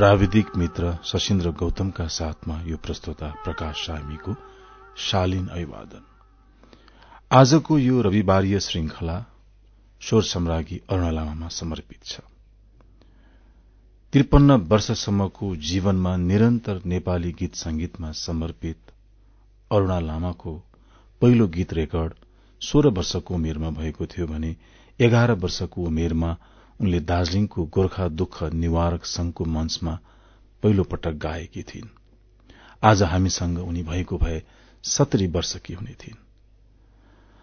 प्राविधिक मित्र सशिन्द्र गौतमका साथमा यो प्रस्तुता प्रकाश सामीको शालीन अभिवादन। आजको यो रविवारीय श्रृंखला स्वर सम्राज्ञी अरूणा लामामा समर्पित छ। त्रिपन्न वर्षसम्मको जीवनमा निरन्तर नेपाली गीत संगीतमा समर्पित अरूणा लामाको पहिलो गीत रेकर्ड सोह्र वर्षको उमेरमा भएको थियो भने एघार वर्षको उमेरमा उनले दार्जीलिङको गोर्खा दुःख निवारक संघको मंचमा पहिलो पटक गाएकी थिइन्। आज हामीसँग उनी भएको भए सत्तरी वर्षकी हुने थिइन्।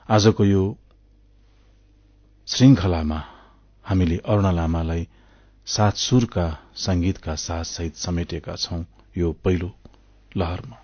आजको यो श्रृंखलामा हामीले अरूणा लामालाई सात सुरका संगीतका साथ सहित समेटेका छौं यो पहिलो लहरमा।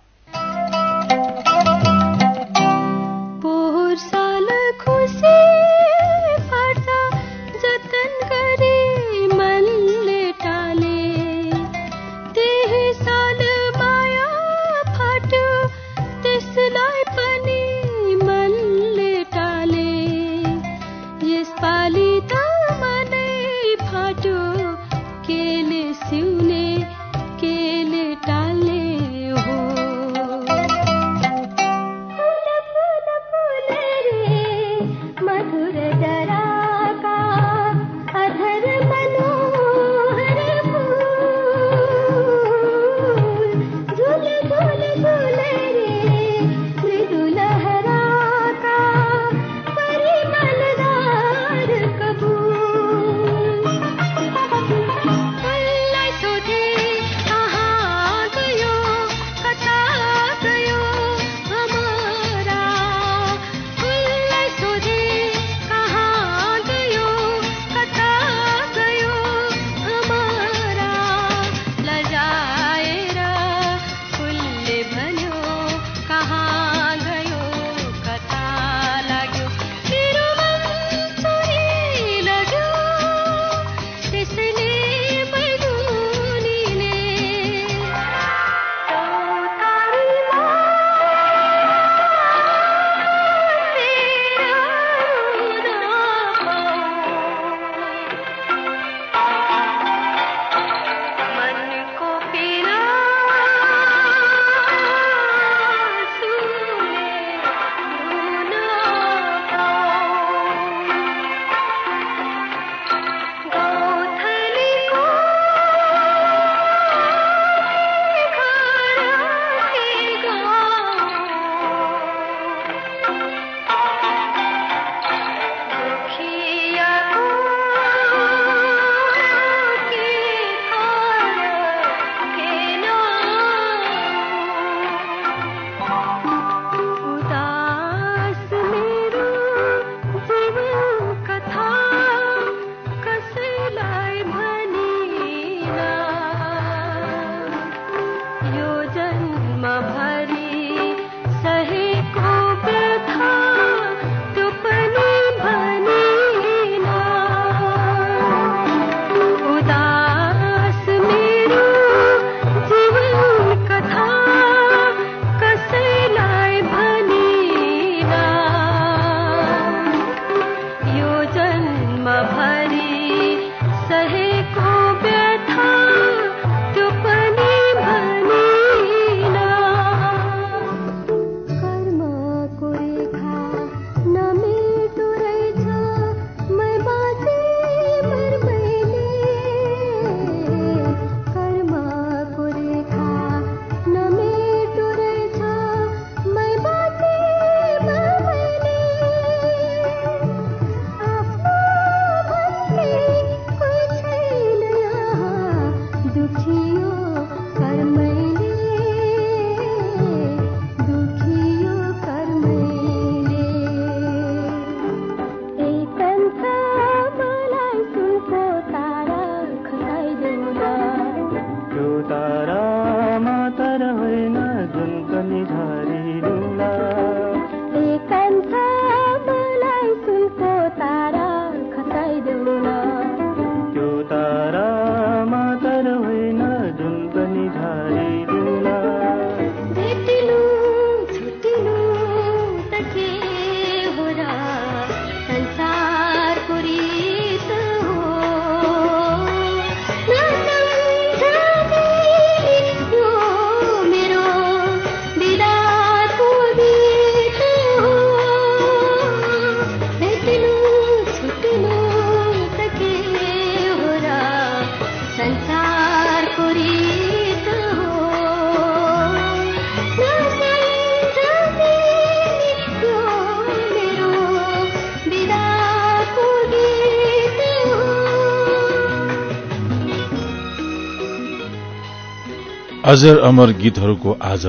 अजर अमर गीतहरूको आज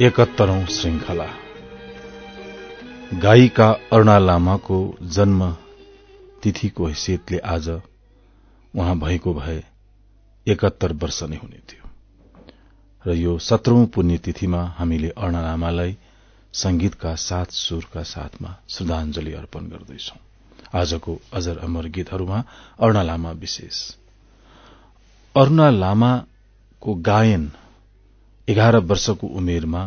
एकहत्तरौं श्रृंखला। गायिका अरूणा लामाको जन्म तिथिको हैसियतले आज उहाँ भएको भए एकहत्तर वर्ष नै हुने थियो। र यो सत्रौं पुण्यतिथिमा हामीले अरूणा लामालाई संगीतका सात सुरका साथमा श्रद्धांजलि अर्पण गर्दैछौ। आजको अजर अमर गीतहरूमा अरूणा लामा विशेष। अरूणा लामाको गायन एघार वर्षको उमेरमा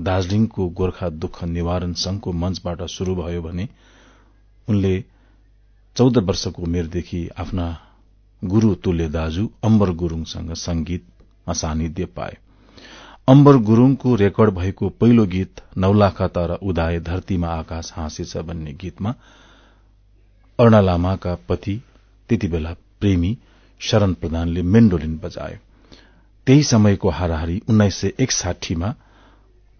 दार्जीलिङको गोर्खा दुःख निवारण संघको मंचबाट शुरू भयो भने उनले चौध वर्षको उमेरदेखि आफ्ना गुरू तुल्य दाजु अम्बर गुरूङसँग संगीतमा सानिध्य पाए। अम्बर गुरूङको रेकर्ड भएको पहिलो गीत नौलाखा तर उदाय धरतीमा आकाश हाँसेछ भन्ने गीतमा अरूणा लामाका पति त्यति बेला प्रेमी शरण प्रधानले मेन्डोलिन बजाए त्यही समयको हाराहारी उन्नाइस सय एकसाठीमा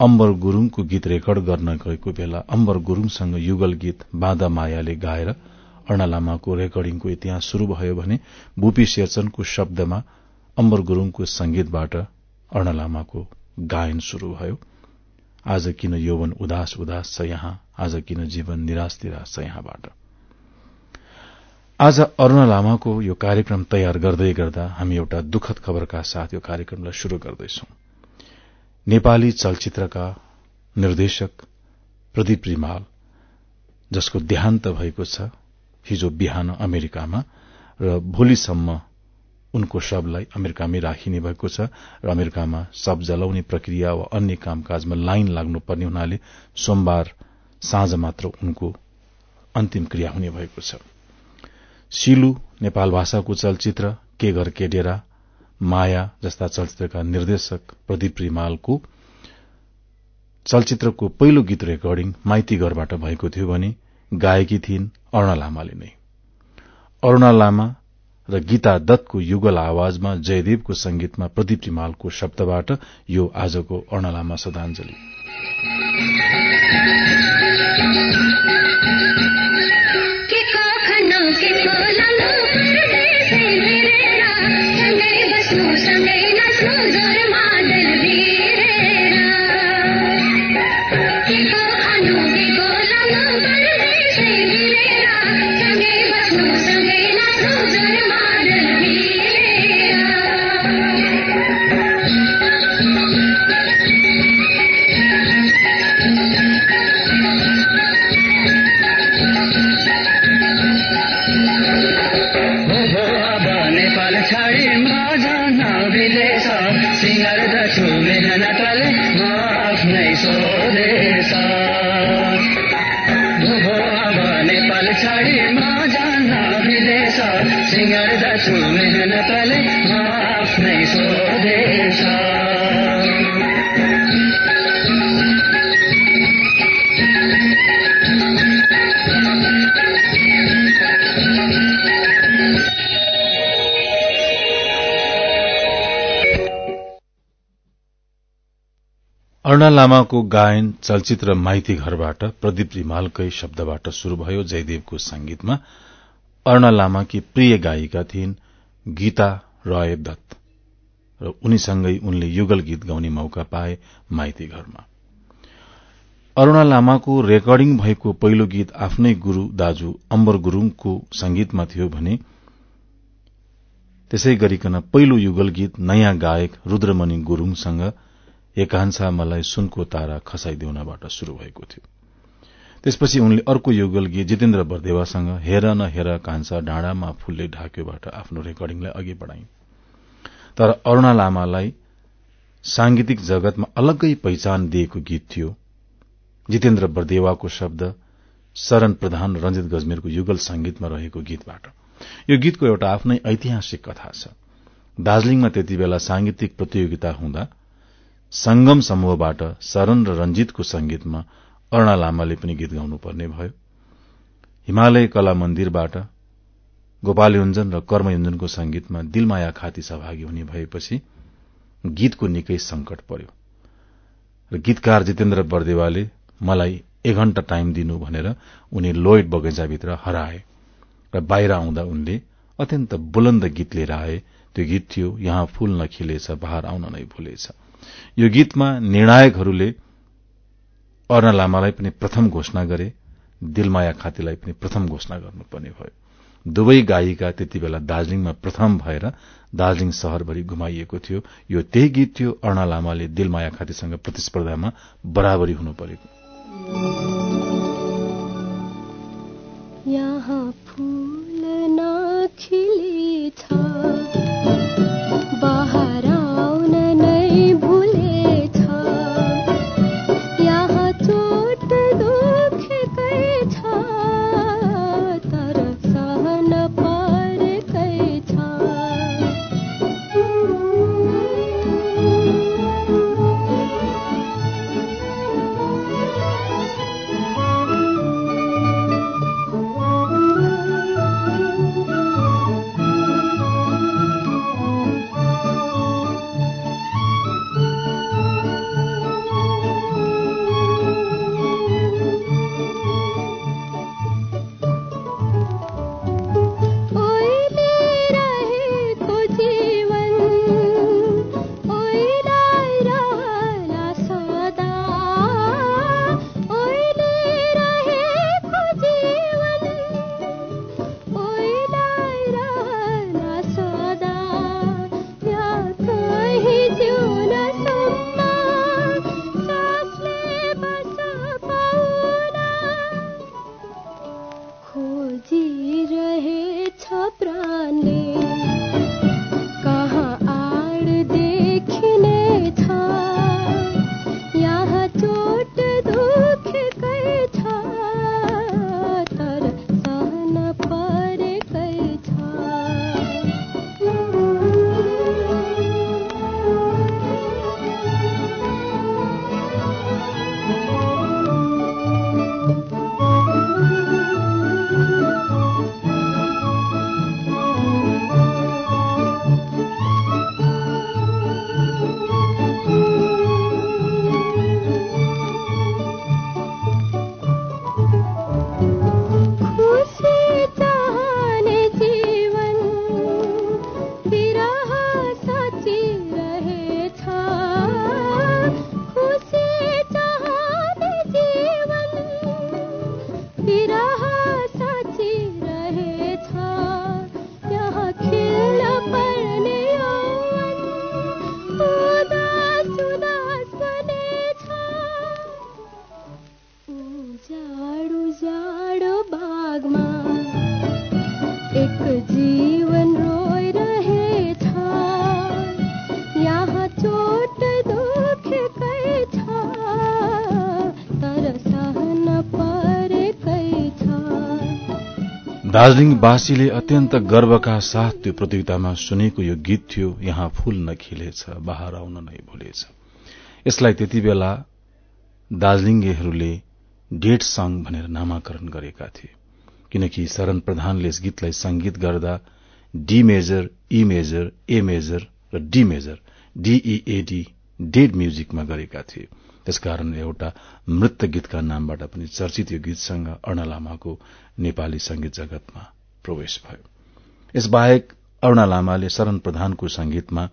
अम्बर गुरूङको गीत रेकर्ड गर्न गएको बेला अम्बर गुरूङसँग युगल गीत बाँदा मायाले गाएर अर्ण लामाको रेकर्डिङको इतिहास शुरू भयो भने बुपी शेरचनको शब्दमा अम्बर गुरूङको संगीतबाट अर्ण लामाको गायन शुरू भयो। आज किन यौवन उदास उदास छ यहाँ? आज किन जीवन निराश निराश छ यहाँबाट? आज अरूण लामाको यो कार्यक्रम तयार गर्दै गर्दा हामी एउटा दुखद खबरका साथ यो कार्यक्रमलाई शुरू गर्दैछौ। नेपाली चलचित्रका निर्देशक प्रदीप रिमाल जसको देहान्त भएको छ हिजो बिहान अमेरिकामा र भोलिसम्म उनको शवलाई अमेरिकामै राखिने भएको छ र अमेरिकामा शव जलाउने प्रक्रिया वा अन्य कामकाजमा लाइन लाग्नुपर्ने हुनाले सोमबार साँझ मात्र उनको अन्तिम क्रिया हुने भएको छ। सिलु नेपाल भाषाको चलचित्र के घर के डेरा माया जस्ता चलचित्रका निर्देशक प्रदीप रिमालको चलचित्रको पहिलो गीत रेकर्डिङ माइती घरबाट भएको थियो भने गाएकी थिइन् अरूणा लामाले नै। अरूणा लामा र गीता दत्तको युगल आवाजमा जयदेवको संगीतमा प्रदीप रिमालको शब्दबाट यो आजको अरूणा लामा श्रद्धाञ्जली अरूणा लामाको गायन चलचित्र माइती घरबाट प्रदीप रिमालकै शब्दबाट शुरू भयो जयदेवको संगीतमा अरूणा लामाकी प्रिय गायिका थिइन् गीता रय दत्त र उनीसँगै उनले युगल गीत गाउने मौका पाए माइती घरमा। अरूणा लामाको रेकर्डिङ भएको पहिलो गीत आफ्नै गुरू दाजु अम्बर गुरूङको संगीतमा थियो भने त्यसै गरिकन पहिलो युगल गीत नयाँ गायक रूद्रमणि गुरूङसँग एकांशा मलाई सुनको तारा खसाइदेउनबाट शुरू भएको थियो। त्यसपछि उनले अर्को युगल गीत जितेन्द्र बरदेवासँग हेर न हेर कान्छा डाँडामा फूलले ढाक्योबाट आफ्नो रेकर्डिङलाई अघि बढ़ाइन्। तर अरूणा लामालाई सांगीतिक जगतमा अलग्गै पहिचान दिएको गीत थियो। जितेन्द्र बरदेवाको शब्द शरण प्रधान रंजित गजमेरको युगल संगीतमा रहेको गीतबाट। यो गीतको एउटा आफ्नै ऐतिहासिक कथा छ। दार्जीलिङमा त्यति बेला सांगीतिक प्रतियोगिता हुँदा संगम समूहबाट शरण र रंजितको संगीतमा अरूणा लामाले पनि गीत गाउनुपर्ने भयो। हिमालय कला मन्दिरबाट गोपालयोञ्जन र कर्मयोञ्जनको संगीतमा दिलमाया खाती सहभागी हुने भएपछि गीतको निकै संकट पर्यो। र गीतकार जितेन्द्र बरदेवाले मलाई एक घण्टा टाइम दिनु भनेर उनी लोइड बगैँचाभित्र हराए र बाहिर आउँदा उनले अत्यन्त बुलन्द गीत लिएर आए त्यो गीत थियो यहाँ फूल नखिलेछ बहार आउन नै भुलेछ। यो गीतमा निर्णायकहरूले अर्ण लामालाई पनि प्रथम घोषणा गरे दिलमाया खातीलाई पनि प्रथम घोषणा गर्नुपर्ने भयो। दुवै गायिका त्यति बेला दार्जीलिङमा प्रथम भएर दार्जीलिङ शहरभरि घुमाइएको थियो। यो त्यही गीत थियो अर्ण लामाले दिलमाया खातीसँग प्रतिस्पर्धामा बराबरी हुनु परेको। यहाँ फूल नखिली छ। दार्जीलिङवासीले अत्यन्त गर्वका साथ त्यो प्रतियोगितामा सुनेको यो गीत थियो यहाँ फूल नखिलेछ बाहर आउन नै भुलेछ। यसलाई त्यति बेला दार्जीलिङेहरूले डेट सङ भनेर नामाकरण गरेका थिए। किनकि शरण प्रधानले यस गीतलाई संगीत गर्दा D major E major A major र D major D E A D dead म्युजिकमा गरेका थिए। त्यसकारण एउटा मृत गीतका नामबाट पनि चर्चित यो गीतसँग अर्ण लामाको नेपाली संगीत जगतमा प्रवेश भयो। यसबाहेक अरूणा लामाले शरण प्रधानको संगीतमा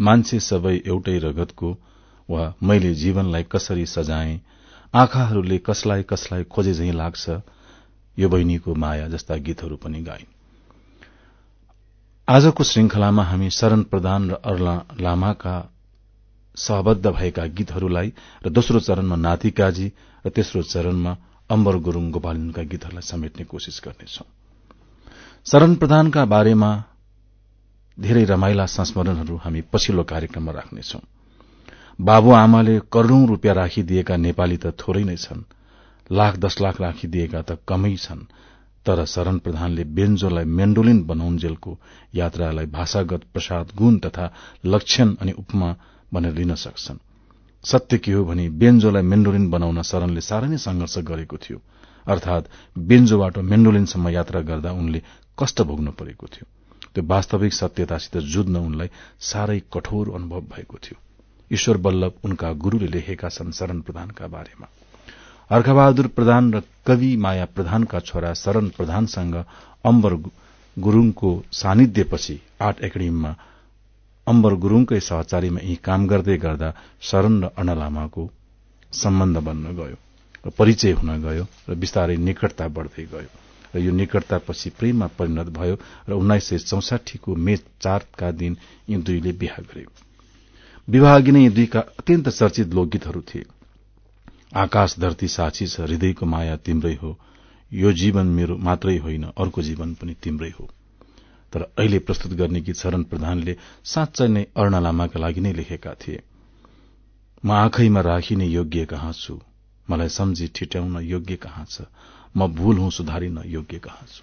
मान्छे सबै एउटै रगतको वा मैले जीवनलाई कसरी सजाए आँखाहरूले कसलाई कसलाई खोजे झै लाग्छ यो बहिनीको माया जस्ता गीतहरू पनि गाइन्। आजको श्रृंखलामा हामी शरण प्रधान र अरूणा लामाका सहबद्ध भएका गीतहरूलाई र दोस्रो चरणमा नाति काजी र तेस्रो चरणमा अम्बर गुरूङ गोपालनका गीतहरूलाई समेट्ने कोशिश गर्नेछौ। शरण प्रधानका बारेमा धेरै रमाइला संस्मरणहरू हामी पछिल्लो कार्यक्रममा राख्नेछौ। बाबु आमाले करोड़ौं रूपियाँ राखिदिएका नेपाली त थोरै नै छन् लाख दश लाख राखिदिएका त कमै छन् तर शरण प्रधानले बेन्जोलाई मेन्डोलिन बनाउन्जेलको यात्रालाई भाषागत प्रसाद गुण तथा लक्षण अनि उपमा भनेर लिन सक्छन्। सत्य के हो भने बेन्जोलाई मेन्डोलिन बनाउन शरणले साह्रै नै संघर्ष गरेको थियो। अर्थात बेन्जोबाट मेन्डोलिनसम्म यात्रा गर्दा उनले कष्ट भोग्नु परेको थियो। त्यो वास्तविक सत्यतासित जुझ्न उनलाई साह्रै कठोर अनुभव भएको थियो। ईश्वर बल्लभ उनका गुरूले लेखेका छन् शरण प्रधानका बारेमा। हर्खबहादुर प्रधान र कवि माया प्रधानका छोरा शरण प्रधानसँग अम्बर गुरूङको सानिध्यपछि आर्ट एकाडेमीमा अम्बर गुरूङकै सहचारीमा यी काम गर्दै गर्दा शरण र लामाको सम्बन्ध बन्न गयो र परिचय हुन गयो र बिस्तारै निकटता बढ़दै गयो र यो निकटतापछि प्रेममा परिणत भयो र उन्नाइस सय चौसाठीको मे चारका दिन यी दुईले बिहा गरे। विवाह अघि नै यी दुईका अत्यन्त चर्चित लोकगीतहरू थिए। आकाश धरती साक्षी छ हृदयको माया तिम्रै हो यो जीवन मेरो मात्रै होइन अर्को जीवन पनि तिम्रै हो। तर अहिले प्रस्तुत गर्ने गीत शरण प्रधानले साँच्चै नै अर्ण लामाका लागि नै लेखेका थिए। म आँखैमा राखिने योग्य कहाँ छु? मलाई सम्झी ठिट्याउन योग्य कहाँ छ? म भूल हुँ सुधारिन योग्य कहाँ छु?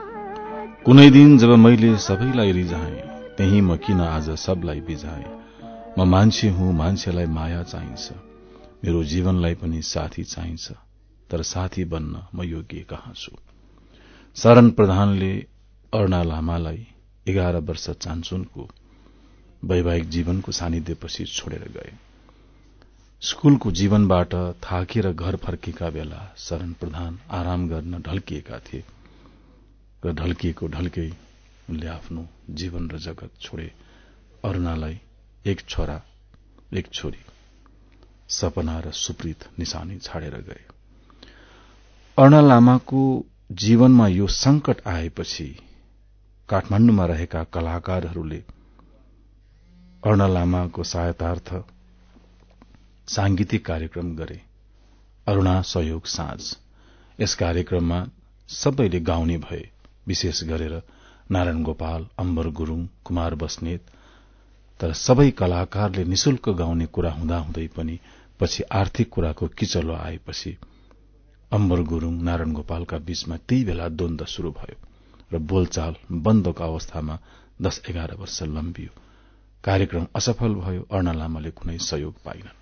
कुनै दिन जब मैले सबैलाई रिझाए त्यही म किन आज सबलाई बिझाए? म मान्छे हुँ मान्छेलाई माया चाहिन्छ। मेरो जीवनलाई पनि साथी चाहिन्छ। तर साथी बन्न म योग्य कहाँ छु? शरण प्रधानले अरूणा लामालाई एघार वर्ष चान्चुनको वैवाहिक जीवनको सानिध्यपछि छोडेर गए। स्कूलको जीवनबाट थाकेर घर फर्केका बेला शरण प्रधान आराम गर्न ढल्किएका थिए। र ढल्किएको ढल्कै उनले आफ्नो जीवन र जगत छोडे अरूणालाई एक छोरा एक छोरी सपना र सुप्रित निशानी छाडेर गए। अरूणा लामाको जीवनमा यो संकट आएपछि काठमाण्डुमा रहेका कलाकारहरूले अरूणा लामाको सहायतार्थ सांगीतिक कार्यक्रम गरे। अरूणा सहयोग साँझ। यस कार्यक्रममा सबैले गाउने भए। विशेष गरेर नारायण गोपाल अम्बर गुरूङ कुमार बस्नेत तर सबै कलाकारले निशुल्क गाउने कुरा हुँदाहुँदै पनि पछि आर्थिक कुराको किचलो आएपछि अम्बर गुरूङ नारायण गोपालका बीचमा त्यही बेला द्वन्द शुरू भयो र बोलचाल बन्दको अवस्थामा दश एघार वर्ष लम्बियो। कार्यक्रम असफल भयो अर्ण लामाले कुनै सहयोग पाइनन्।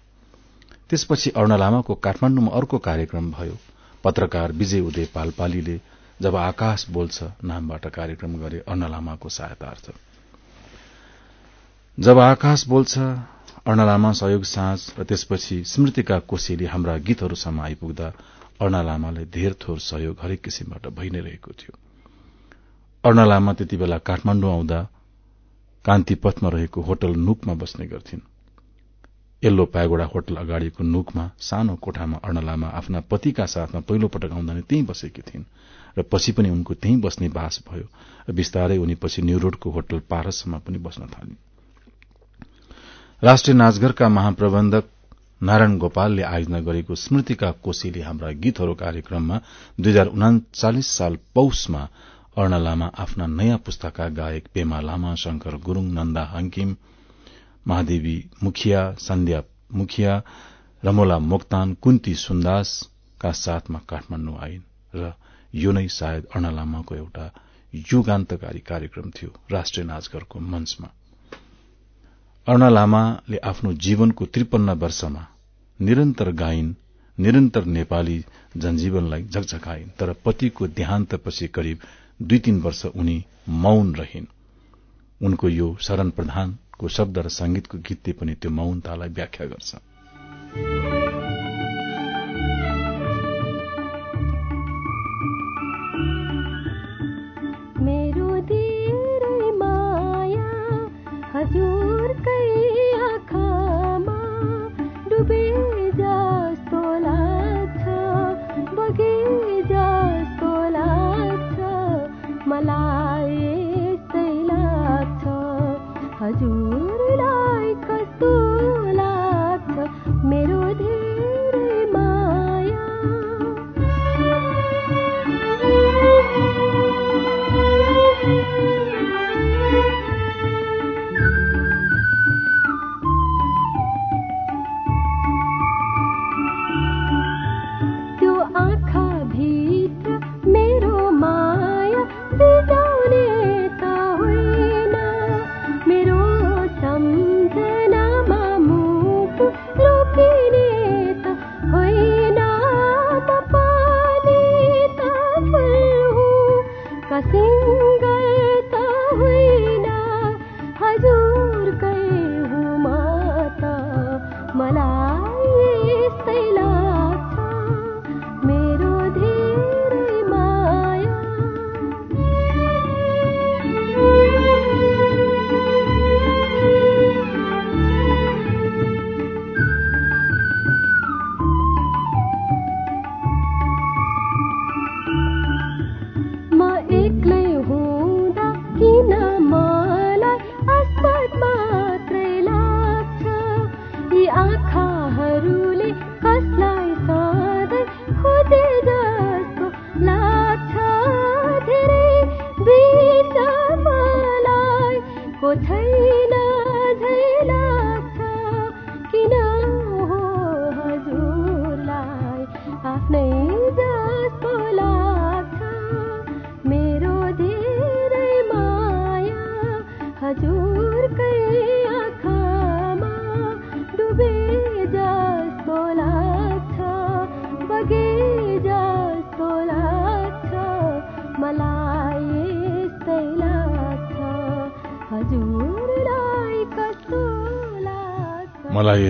त्यसपछि अर्ण लामाको काठमाण्डुमा अर्को कार्यक्रम भयो। पत्रकार विजय उदय पालपालीले जब आकाश बोल्छ नामबाट कार्यक्रम गरे अर्ण लामाको सहायतार्थ जब आकाश बोल्छ अर्ण लामा सहयोग साँझ र त्यसपछि स्मृतिका कोशीले हाम्रा गीतहरूसम्म आइपुग्दा अर्ण लामालाई धेर थोर सहयोग हरेक किसिमबाट भइ नै रहेको थियो। अर्ण लामा त्यति बेला काठमाण्डु आउँदा कान्तिपथमा रहेको होटल नुकमा बस्ने गर्थिन्। यल्लो पागोडा होटल अगाडिको नुकमा सानो कोठामा अर्णलामा आफ्ना पतिका साथमा पहिलो पटक आउँदा नै त्यही बसेकी थिइन्। र पछि पनि उनको त्यही बस्ने बास भयो र बिस्तारै उनी पछि न्यू रोडको होटल पारसमा पनि बस्न थालिन् राष्ट्रिय नाचघरका महाप्रबन्धक नारायण गोपालले आयोजना गरेको स्मृतिका कोशीले हाम्रा गीतहरू कार्यक्रममा दुई हजार उनाचालिस साल पौषमा अर्ण लामा आफ्ना नयाँ पुस्ताका गायक पेमा लामा शंकर गुरूङ नन्दा हाङकिम महादेवी मुखिया सन्ध्या मुखिया रमोला मोक्तान कुन्ती सुन्दासका साथमा काठमाण्डु आइन् र यो नै सायद अर्ण लामाको एउटा युगान्तकारी कार्यक्रम थियो राष्ट्रिय नाचघरको मञ्चमा। अर्ण लामाले आफ्नो जीवनको त्रिपन्न वर्षमा निरन्तर गाइन् निरन्तर नेपाली जनजीवनलाई झकझकाइन् तर पतिको देहान्तपछि करिब दुई तीन वर्ष उनी मौन रहिन्। उनको यो शरण प्रधान को शब्द र संगीतको गीतले पनि त्यो मौनतालाई व्याख्या गर्छ।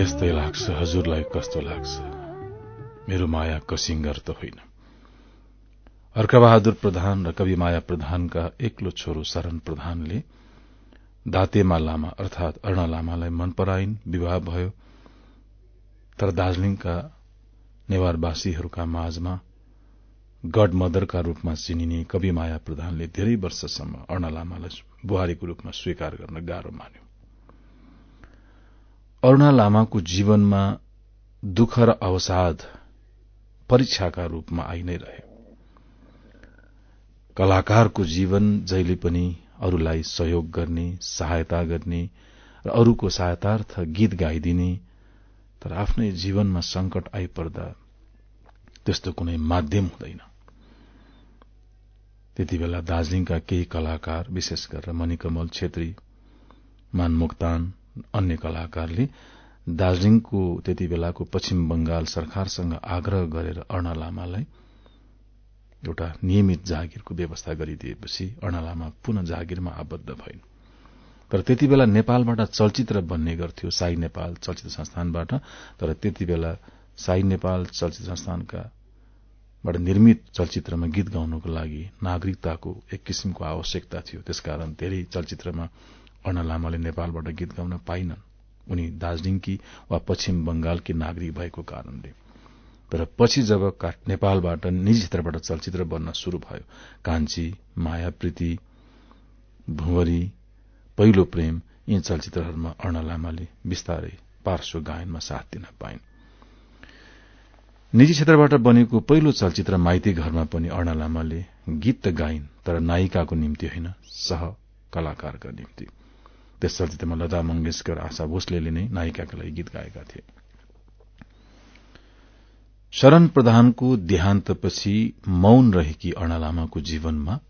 यस्तै लाग्छ। हजुरलाई कस्तो लाग्छ? मेरो माया कसिङ्गर त होइन। अर्कबहादुर प्रधान र कवि माया प्रधानका एक्लो छोरो शरण प्रधानले दातेमा लामा अर्थात अर्ण लामालाई मन पराइन् विवाह भयो। तर दार्जीलिङका नेवारवासीहरूका माझमा गड मदरका रूपमा चिनिने कवि माया प्रधानले धेरै वर्षसम्म अर्ण लामालाई बुहारीको रूपमा स्वीकार गर्न गाह्रो मान्यो। अरूणा लामाको जीवनमा दुःख र अवसाद परीक्षाका रूपमा आई नै रहे कलाकारको जीवन जहिले पनि अरूलाई सहयोग गर्ने सहायता गर्ने र अरूको सहायतार्थ गीत गाइदिने तर आफ्नै जीवनमा संकट आइपर्दा त्यस्तो कुनै माध्यम हुँदैन। त्यति बेला दार्जीलिङका केही कलाकार विशेष गरेर मणिकमल छेत्री मान मोक्तान अन्य कलाकारले दार्जीलिङको त्यति बेलाको पश्चिम बंगाल सरकारसँग आग्रह गरेर अर्ण लामालाई एउटा नियमित जागिरको व्यवस्था गरिदिएपछि अर्ण लामा पुनः जागिरमा आबद्ध भइन्। तर त्यति बेला नेपालबाट चलचित्र बन्ने गर्थ्यो साई नेपाल चलचित्र संस्थानबाट तर त्यति बेला साई नेपाल चलचित्र संस्थानका बाट निर्मित चलचित्रमा गीत गाउनको लागि नागरिकताको एक किसिमको आवश्यकता थियो। त्यसकारण धेरै चलचित्रमा अर्ण लामाले नेपालबाट गीत गाउन पाइनन्। उनी दार्जीलिङकी वा पश्चिम बंगालकी नागरिक भएको कारणले। तर पछि जब नेपालबाट निजी क्षेत्रबाट चलचित्र बन्न शुरू भयो कान्छी माया प्रीति भुवरी पहिलो प्रेम यी चलचित्रहरूमा अर्ण लामाले विस्तारै पार्श्व गायनमा साथ दिन पाइन्। निजी क्षेत्रबाट बनेको पहिलो चलचित्र माइती घरमा पनि अर्ण लामाले गीत त गाइन् तर नायिकाको निम्ति होइन सह कलाकारका निम्ति। त्यस चलचित्रमा लता मंगेशकर आशा भोसले नै नायिकाका लागि गीत गाएका थिए। शरण प्रधानको देहान्तपछि मौन रहेकी अर्ण लामाको जीवनमा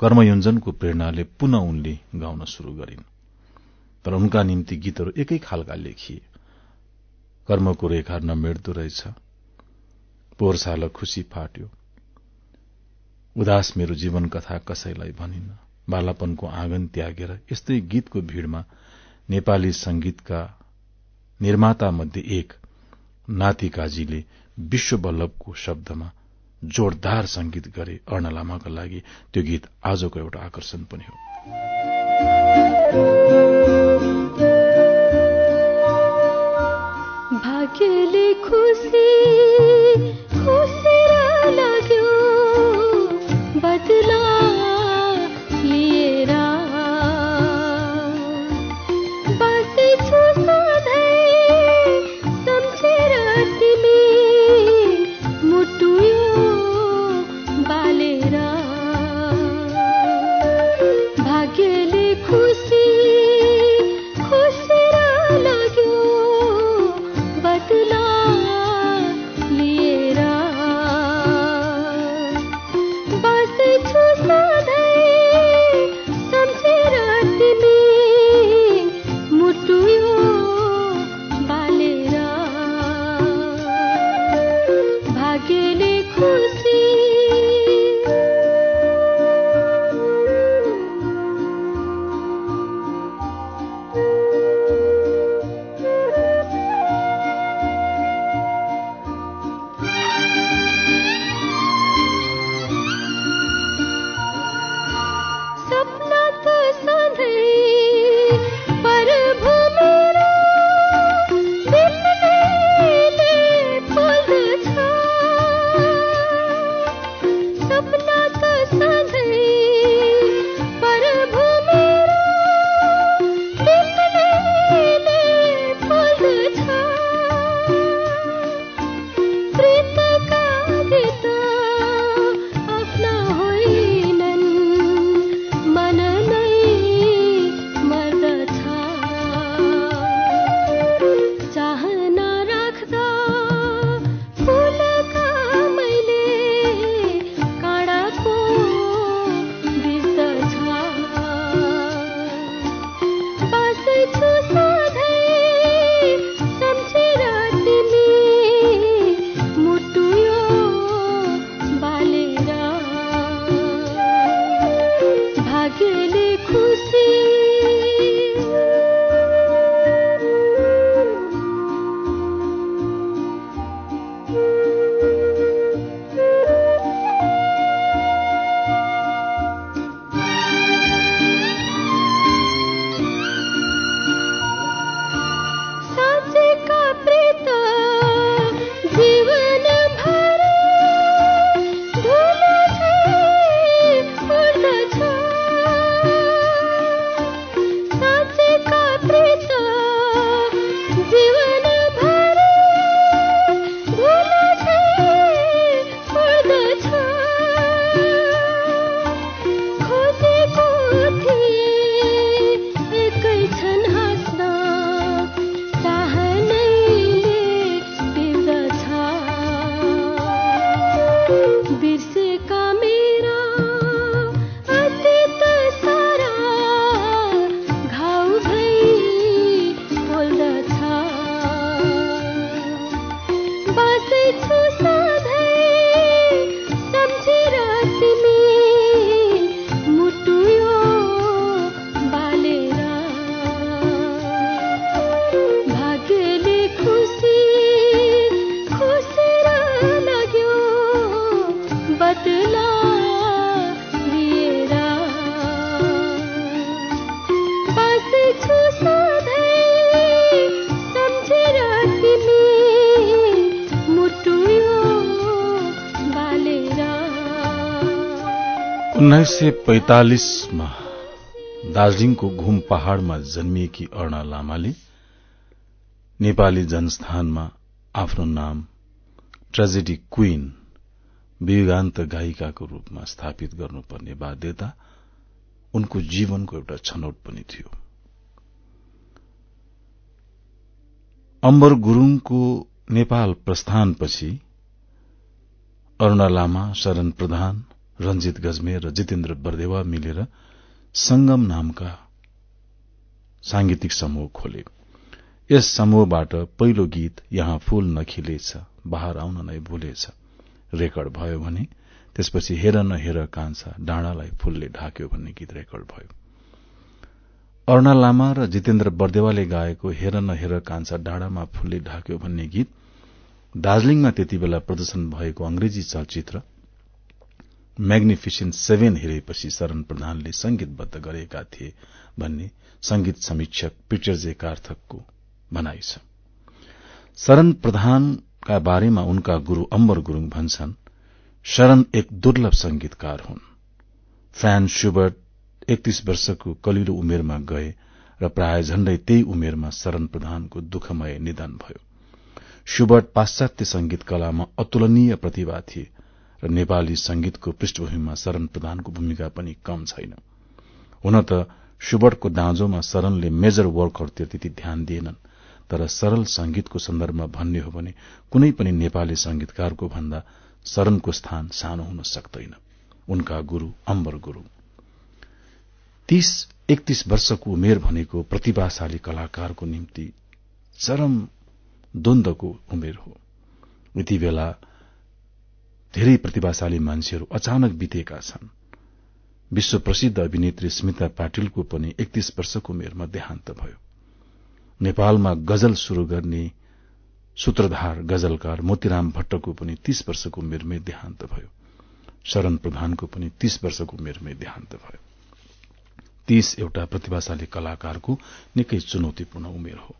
कर्मयोजनको प्रेरणाले पुनः उनले गाउन शुरू गरिन्। तर उनका निम्ति गीतहरू एकै खालका लेखिए। कर्मको रेखा नमेट्दो रहेछ। पोहोर खुशी फाट्यो। उदास मेरो जीवन कथा कसैलाई भनिन्न बालापनको आँगन त्यागेर यस्तै गीतको भीड़मा नेपाली संगीतका निर्माता मध्ये एक नाति काजीले विश्व बल्लभको शब्दमा जोरदार संगीत गरे अर्ण लामाका लागि त्यो गीत आजको एउटा आकर्षण पनि हो। भाग्यले खुसी उन्नाइस सय पैंतालिसमा दार्जीलिङको घुम पहाड़मा जन्मिएकी अरूणा लामाले नेपाली जनस्थानमा आफ्नो नाम ट्रेजेडी क्वीन विगान्त गायिकाको रूपमा स्थापित गर्नुपर्ने बाध्यता उनको जीवनको एउटा छनौट पनि थियो। अम्बर गुरूङको नेपाल प्रस्थानपछि अरूणा लामा शरण प्रधान रंजित गजमेर र जितेन्द्र बरदेवा मिलेर संगम नामका सांगीतिक समूह खोले। यस समूहबाट पहिलो गीत यहाँ फूल नखिलेछ बाहर आउन नै भूलेछ। रेकर्ड भयो भने त्यसपछि हेर न हेर कान्छा डाँडालाई फूलले ढाक्यो भन्ने गीत रेकर्ड भयो। अरूणा लामा र जितेन्द्र बरदेवाले गाएको हेर न हेर कान्छा डाँडामा फूलले ढाक्यो भन्ने गीत दार्जीलिङमा त्यति बेला प्रदर्शन भएको अंग्रेजी चलचित्र म्याग्निफिसेन्ट सेभेन हेरेपछि शरण प्रधानले संगीतबद्ध गरेका थिए भन्ने संगीत समीक्षक पिटर जे कार्थकको भनाइ छ। शरण प्रधानका बारेमा उनका गुरू अम्बर गुरूङ भन्छन् शरण एक दुर्लभ संगीतकार हुन्। फ्यान सुबर्ट एकतीस वर्षको कलिलो उमेरमा गए र प्राय झण्डै त्यही उमेरमा शरण प्रधानको दुःखमय निधन भयो। सुबर्ट पाश्चात्य संगीत कलामा अतुलनीय प्रतिभा थिए र नेपाली संगीतको पृष्ठभूमिमा शरण प्रधानको भूमिका पनि कम छैन। हुन त सुबर्टको दाँजोमा शरणले मेजर वर्कहरूतिर त्यति ध्यान दिएनन् तर सरल संगीतको सन्दर्भमा भन्ने हो भने कुनै पनि नेपाली संगीतकारको भन्दा शरणको स्थान सानो हुन सक्दैन। उनका गुरू अम्बर गुरू। तीस एकतीस वर्षको उमेर भनेको प्रतिभाशाली कलाकारको निम्ति चरम द्वन्दको उमेर हो। यति बेला धेरै प्रतिभाशाली मान्छेहरू अचानक बितेका छन्। विश्व प्रसिद्ध अभिनेत्री स्मिता पाटिलको पनि एकतीस वर्षको उमेरमा देहान्त भयो। नेपालमा गजल शुरू गर्ने सूत्रधार गजलकार मोतीराम भट्टको पनि तीस वर्षको उमेरमै देहान्त भयो। शरण प्रधानको पनि तीस वर्षको उमेरमै देहान्त भयो। तीस एउटा प्रतिभाशाली कलाकारको निकै चुनौतीपूर्ण उमेर हो।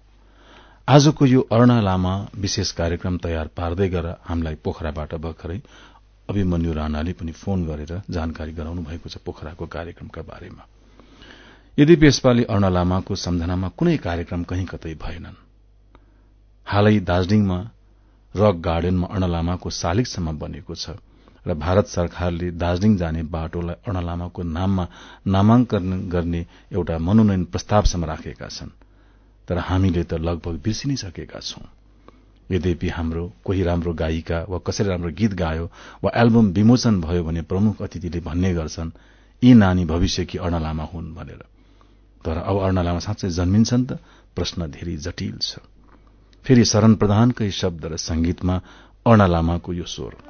आजको यो अरूणा लामा विशेष कार्यक्रम तयार पार्दै गरेर हामीलाई पोखराबाट भर्खरै अभिमन्यु राणाले पनि फोन गरेर जानकारी गराउनु भएको छ पोखराको कार्यक्रमका बारेमा। यद्यपि यसपालि अरूणा लामाको सम्झनामा कुनै कार्यक्रम कहीँ कतै भएनन् हालै दार्जीलिङमा रक गार्डनमा अरूणा लामाको शालिगसम्म बनेको छ र भारत सरकारले दार्जीलिङ जाने बाटोलाई अरूणा लामाको नाममा नामाङ्कन गर्ने एउटा मनोनयन प्रस्तावसम्म राखेका छन्। तर हामीले त लगभग बिर्सिनै छौं। यद्यपि हाम्रो कोही राम्रो गायिका वा कसैले राम्रो गीत गायो वा एल्बम विमोचन भयो भने प्रमुख अतिथिले भन्ने गर्छन् यी नानी भविष्यकी अर्णलामा हुन् भनेर। तर अब अर्णलामा साँच्चै जन्मिन्छन् त प्रश्न धेरै जटिल छ। फेरि शरण प्रधानकै शब्द र संगीतमा अर्णलामाको यो स्वर।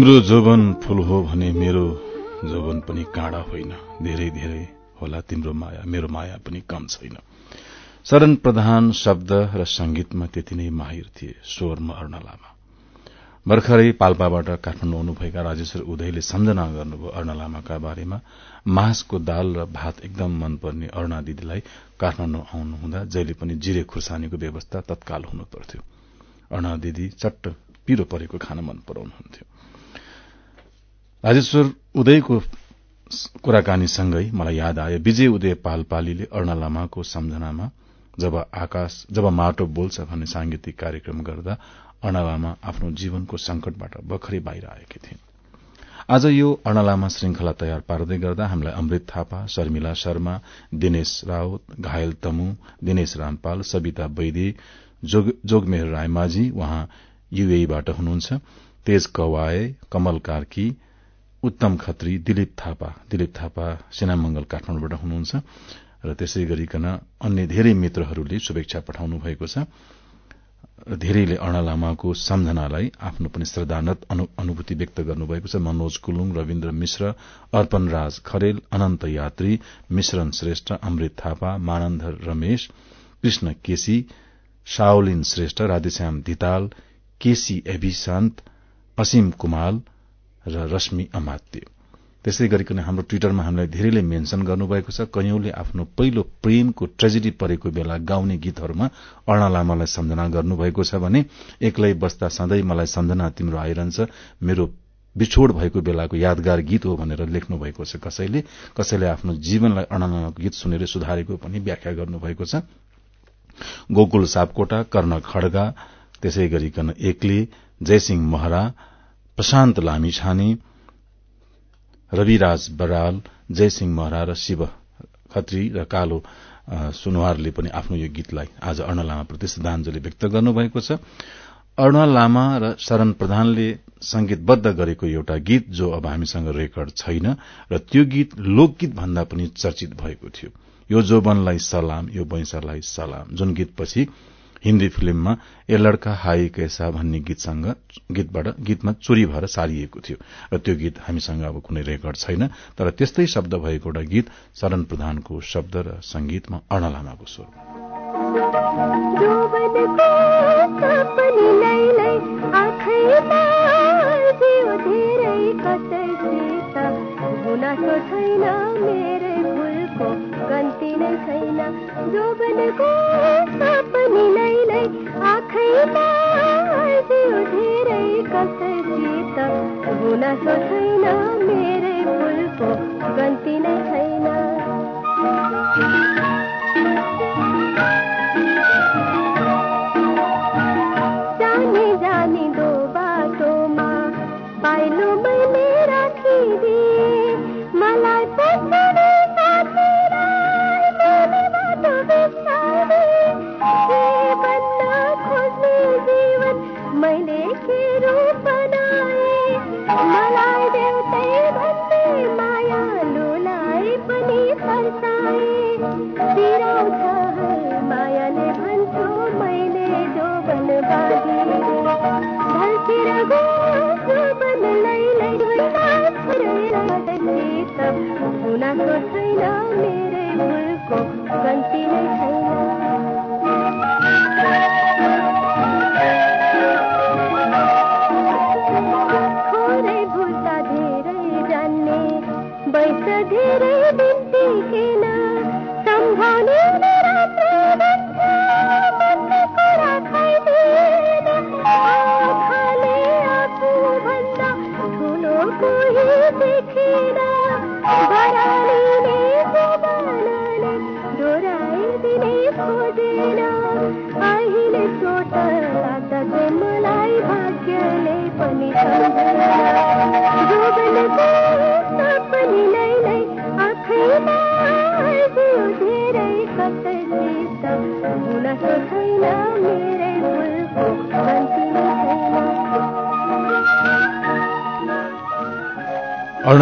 तिम्रो जोवन फूल हो भने मेरो जोवन पनि काँडा होइन। धेरै धेरै होला तिम्रो माया मेरो माया पनि कम छैन। शरण प्रधान शब्द र संगीतमा त्यति नै माहिर थिए स्वरमा अर्ण लामा। भर्खरै पाल्पाबाट काठमाडौँ आउनुभएका राजेश्वर उदयले सम्झना गर्नुभयो अर्ण लामाका बारेमा। मासको दाल र भात एकदम मनपर्ने अरूणा दिदीलाई काठमाडौँ आउनुहुँदा जहिले पनि जिरे खुर्सानीको व्यवस्था तत्काल हुनु पर्थ्यो अरूणा दिदी चट्ट पिरो परेको खाना मन पराउनुहुन्थ्यो। राजेश्वर उदयको कुराकानीसँगै मलाई याद आयो। विजय उदय पालपालीले अर्ण लामाको सम्झनामा जब आकाश जब माटो बोल्छ भन्ने सांगीतिक कार्यक्रम गर्दा अर्ण लामा आफ्नो जीवनको संकटबाट भर्खरै बाहिर आएकी थिइन्। आज यो अर्ण लामा श्रृंखला तयार पार्दै गर्दा हामीलाई अमृत थापा शर्मिला शर्मा दिनेश राउत घायल तमु दिनेश रामपाल सविता वैदी जोगमेहर रायमाझी उहाँ युएबाट हुनुहुन्छ। तेज कवाए कमल कार्की उत्तम खत्री दिलीप थापा। दिलीप थापा सेनामंगल काठमाडौँबाट हुनुहुन्छ र त्यसै गरिकन अन्य धेरै मित्रहरूले शुभेच्छा पठाउनु भएको छ। धेरैले अर्ण लामाको सम्झनालाई आफ्नो पनि श्रद्धानत अनुभूति व्यक्त गर्नुभएको छ। मनोज कुलुङ रविन्द्र मिश्र अर्पण राज खरेल अनन्त यात्री मिश्रण श्रेष्ठ अमृत थापा मानन्धर रमेश कृष्ण केसी शाओलिन श्रेष्ठ राधेश्याम धिताल केसी एभिशान्त असीम कुमाल र रश्मि अमात्य। त्यसै गरिकन हाम्रो ट्विटरमा हामीलाई धेरैले मेन्शन गर्नुभएको छ। कैयौंले आफ्नो पहिलो प्रेमको ट्रेजेडी परेको बेला गाउने गीतहरूमा अर्ण लामालाई सम्झना गर्नुभएको छ भने एक्लै बस्दा सधैँ मलाई सम्झना तिम्रो आइरहन्छ। मेरो बिछोड भएको बेलाको यादगार गीत हो भनेर लेख्नु भएको छ। कसैले कसैले आफ्नो जीवनलाई अणलामाको गीत सुनेर सुधारेको पनि व्याख्या गर्नुभएको छ। गोकुल सापकोटा कर्ण खड्गा त्यसै गरिकन एक्ले जयसिंह महरा प्रशान्त लामिछाने रविराज बराल जयसिंह महरा र शिव खत्री र कालो सुनवारले पनि आफ्नो यो गीतलाई आज अर्ण लामाप्रति श्रद्धांजलि व्यक्त गर्नुभएको छ। अर्ण लामा र शरण प्रधानले संगीतबद्ध गरेको एउटा गीत जो अब हामीसँग रेकर्ड छैन र त्यो गीत लोकगीत भन्दा पनि चर्चित भएको थियो। यो जोबनलाई सलाम यो वैंशालाई सलाम। जुन गीतपछि हिन्दी फिल्ममा ए लड़का हाई कैसा भन्ने गीतसँग गीतबाट गीतमा चोरी भएर सारिएको थियो। र त्यो गीत हामीसँग अब कुनै रेकर्ड छैन तर त्यस्तै शब्द भएको एउटा गीत शरण प्रधानको शब्द र संगीतमा अर्ण लामाको स्वर छैन मेरै फुलको गन्ती नै छैन। जोबनको धेरै कसैसित गुनासो छैन मेरै फुलको गन्ती नै छैन। Aquafina, me.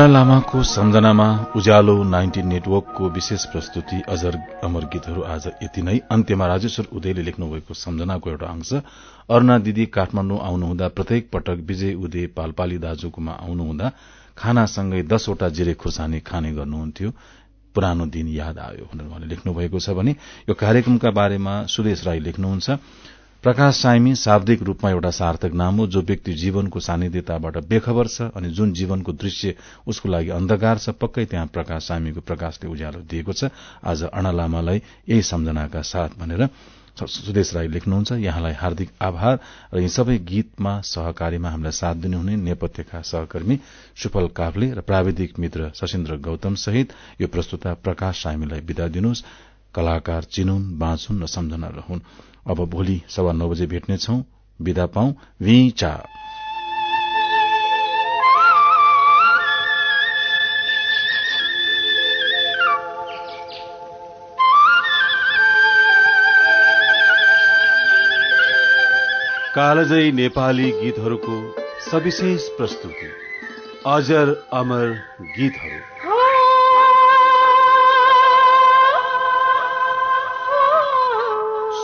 लामाको सम्झनामा उज्यालो नाइन्टी नेटवर्कको विशेष प्रस्तुति अजर अमर गीतहरू आज यति नै। अन्त्यमा राजेश्वर उदयले लेख्नुभएको सम्झनाको एउटा अंश। अरूणा दिदी काठमाण्डु आउनुहुँदा प्रत्येक पटक विजय उदय पालपाली दाजुकोमा आउनुहुँदा खानासँगै दसवटा जिरे खुर्सानी खाने गर्नुहुन्थ्यो। पुरानो दिन याद आयो भनेर उहाँले लेख्नु भएको छ भने यो कार्यक्रमका बारेमा सुदेश राई लेख्नुहुन्छ। प्रकाश साइमी शाब्दिक रूपमा एउटा सार्थक नाम हो जो व्यक्ति जीवनको सानिध्यताबाट बेखबर छ अनि जुन जीवनको दृश्य उसको लागि अन्धकार छ पक्कै त्यहाँ प्रकाश सामीको प्रकाशले उज्यालो दिएको छ। आज अणा लामालाई यही सम्झनाका साथ भनेर सुदेश राई लेख्नुहुन्छ। यहाँलाई हार्दिक आभार र यी सबै गीतमा सहकारीमा हामीलाई साथ दिनुहुने नेपथ्यका सहकर्मी सुफल काफ्ले र प्राविधिक मित्र सशिन्द्र गौतम सहित। यो प्रस्तुता प्रकाश सामीलाई विदा दिनुहोस्। कलाकार चिनुन बाँचुन् र सम्झना रहन्। अब भोलि सवा नौ बजे भेट्नेछौ। विदा पाउ विचा कालजयी नेपाली गीतहरूको सविशेष प्रस्तुति। अजर अमर गीतहरू।